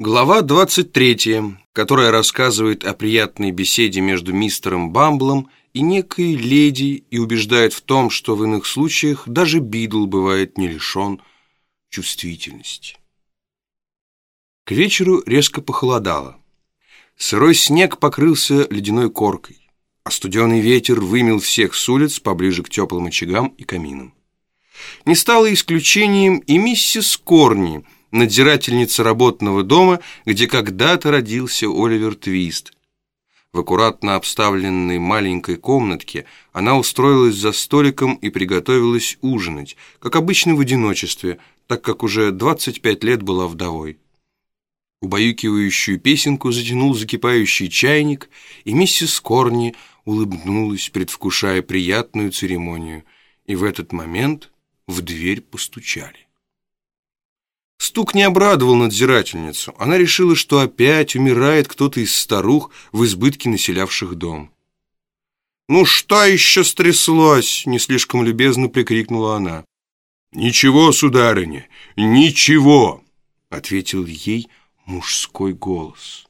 Глава 23, которая рассказывает о приятной беседе между мистером Бамблом и некой леди и убеждает в том, что в иных случаях даже Бидл бывает не лишен чувствительности. К вечеру резко похолодало. Сырой снег покрылся ледяной коркой, а студеный ветер вымел всех с улиц поближе к теплым очагам и каминам. Не стало исключением и миссис Корни – надзирательница работного дома, где когда-то родился Оливер Твист. В аккуратно обставленной маленькой комнатке она устроилась за столиком и приготовилась ужинать, как обычно в одиночестве, так как уже 25 лет была вдовой. Убаюкивающую песенку затянул закипающий чайник, и миссис Корни улыбнулась, предвкушая приятную церемонию, и в этот момент в дверь постучали. Стук не обрадовал надзирательницу. Она решила, что опять умирает кто-то из старух в избытке населявших дом. «Ну что еще стряслось?» — не слишком любезно прикрикнула она. «Ничего, сударыня, ничего!» — ответил ей мужской голос.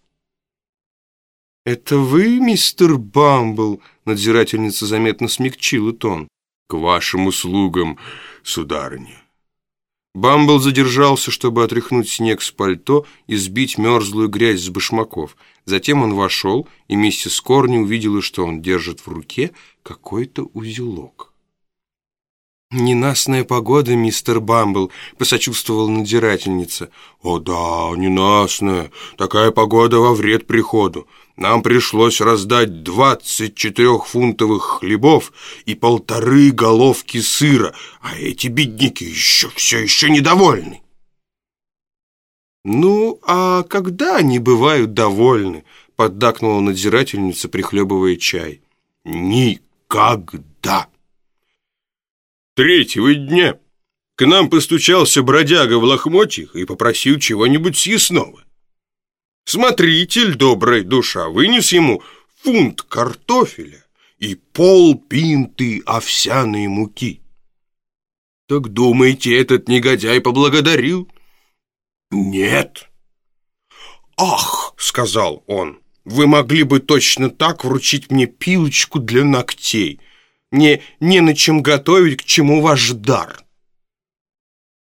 «Это вы, мистер Бамбл?» — надзирательница заметно смягчила тон. «К вашим услугам, сударыня». Бамбл задержался, чтобы отряхнуть снег с пальто и сбить мерзлую грязь с башмаков. Затем он вошел, и миссис Корни увидела, что он держит в руке какой-то узелок. «Ненастная погода, мистер Бамбл», — посочувствовала надзирательница. «О да, ненастная. Такая погода во вред приходу. Нам пришлось раздать двадцать четырехфунтовых хлебов и полторы головки сыра, а эти бедняки еще все еще недовольны. «Ну, а когда они бывают довольны?» — поддакнула надзирательница, прихлебывая чай. «Никогда!» Третьего дня к нам постучался бродяга в лохмотьях и попросил чего-нибудь съестного. Смотритель, добрая душа, вынес ему фунт картофеля и полпинты овсяной муки. Так думаете, этот негодяй поблагодарил? Нет. Ах, сказал он, вы могли бы точно так вручить мне пилочку для ногтей. Мне не на чем готовить, к чему ваш дар.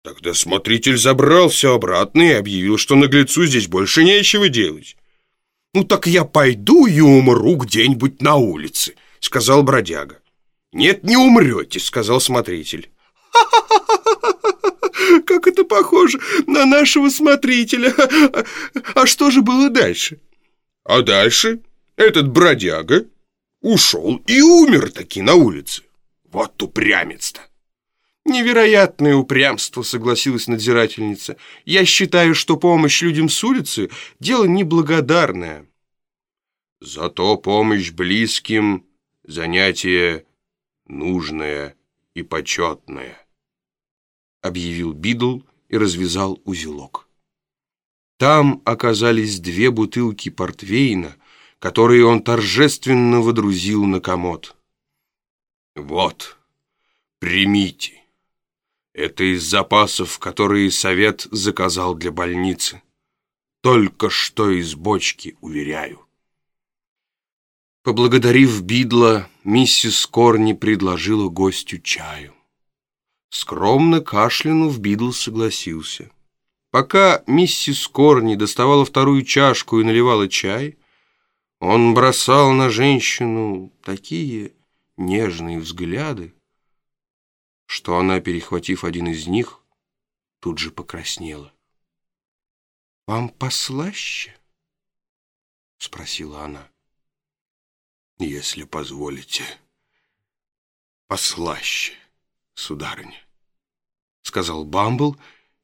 Тогда смотритель забрал все обратно и объявил, что наглецу здесь больше нечего делать. «Ну так я пойду и умру где-нибудь на улице», — сказал бродяга. «Нет, не умрете», — сказал смотритель. Как это похоже на нашего смотрителя! А что же было дальше?» «А дальше этот бродяга ушел и умер таки на улице. Вот упрямец-то!» «Невероятное упрямство», — согласилась надзирательница. «Я считаю, что помощь людям с улицы — дело неблагодарное». «Зато помощь близким — занятие нужное и почетное», — объявил Бидл и развязал узелок. Там оказались две бутылки портвейна, которые он торжественно водрузил на комод. «Вот, примите». Это из запасов, которые совет заказал для больницы. Только что из бочки, уверяю. Поблагодарив Бидла, миссис Корни предложила гостю чаю. Скромно кашлянув, Бидл согласился. Пока миссис Корни доставала вторую чашку и наливала чай, он бросал на женщину такие нежные взгляды, что она, перехватив один из них, тут же покраснела. «Вам послаще?» — спросила она. «Если позволите, послаще, сударыня», — сказал Бамбл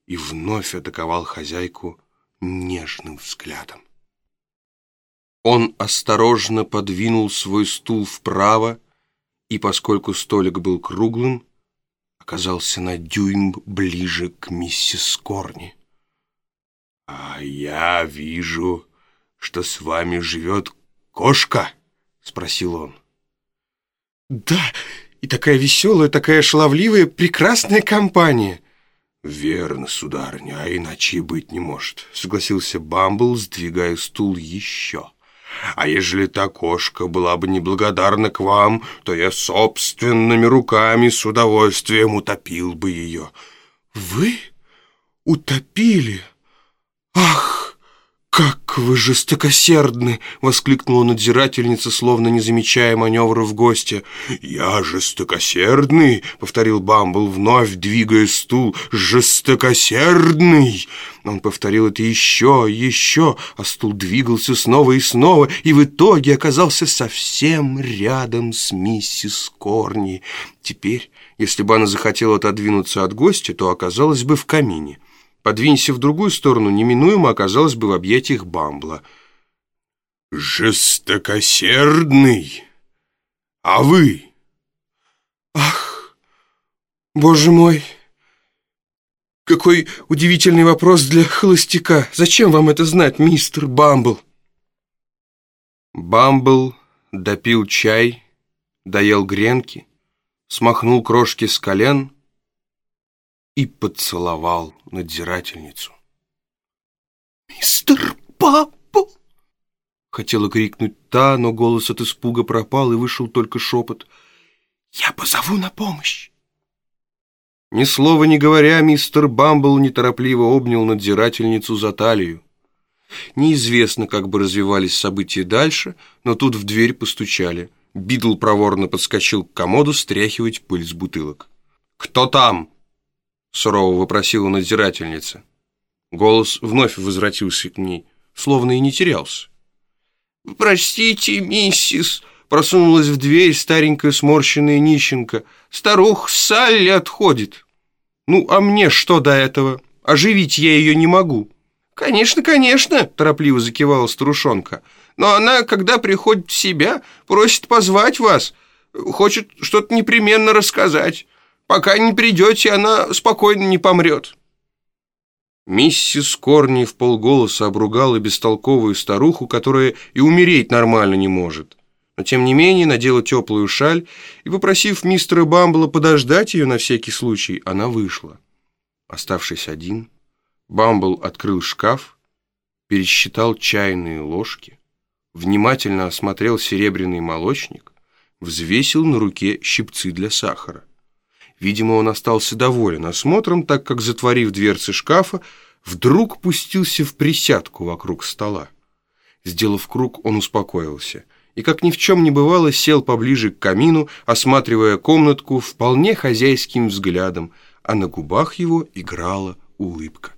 и вновь атаковал хозяйку нежным взглядом. Он осторожно подвинул свой стул вправо, и поскольку столик был круглым, оказался на дюйм ближе к миссис Корни. «А я вижу, что с вами живет кошка?» — спросил он. «Да, и такая веселая, такая шаловливая, прекрасная компания!» «Верно, сударыня, а иначе и быть не может», — согласился Бамбл, сдвигая стул еще. «А ежели та кошка была бы неблагодарна к вам, то я собственными руками с удовольствием утопил бы ее». «Вы утопили? Ах!» «Как вы жестокосердны!» — воскликнула надзирательница, словно не замечая маневров гостя. «Я жестокосердный!» — повторил Бамбл, вновь двигая стул. «Жестокосердный!» Он повторил это еще, еще, а стул двигался снова и снова, и в итоге оказался совсем рядом с миссис Корни. Теперь, если бы она захотела отодвинуться от гостя, то оказалась бы в камине. Подвинься в другую сторону, неминуемо оказалось бы в объятиях Бамбла. «Жестокосердный? А вы?» «Ах, боже мой! Какой удивительный вопрос для холостяка! Зачем вам это знать, мистер Бамбл?» Бамбл допил чай, доел гренки, смахнул крошки с колен — и поцеловал надзирательницу. «Мистер Папа!» Хотела крикнуть та, но голос от испуга пропал, и вышел только шепот. «Я позову на помощь!» Ни слова не говоря, мистер Бамбл неторопливо обнял надзирательницу за талию. Неизвестно, как бы развивались события дальше, но тут в дверь постучали. Бидл проворно подскочил к комоду стряхивать пыль с бутылок. «Кто там?» Сурово вопросила надзирательница. Голос вновь возвратился к ней, словно и не терялся. «Простите, миссис!» Просунулась в дверь старенькая сморщенная нищенка. «Старух Салли отходит!» «Ну, а мне что до этого? Оживить я ее не могу!» «Конечно, конечно!» – торопливо закивала старушонка. «Но она, когда приходит в себя, просит позвать вас, хочет что-то непременно рассказать. Пока не придете, она спокойно не помрет». Миссис Корни в полголоса обругала бестолковую старуху, которая и умереть нормально не может. Но тем не менее надела теплую шаль и, попросив мистера Бамбла подождать ее на всякий случай, она вышла. Оставшись один, Бамбл открыл шкаф, пересчитал чайные ложки, внимательно осмотрел серебряный молочник, взвесил на руке щипцы для сахара. Видимо, он остался доволен осмотром, так как, затворив дверцы шкафа, вдруг пустился в присядку вокруг стола. Сделав круг, он успокоился и, как ни в чем не бывало, сел поближе к камину, осматривая комнатку вполне хозяйским взглядом, а на губах его играла улыбка.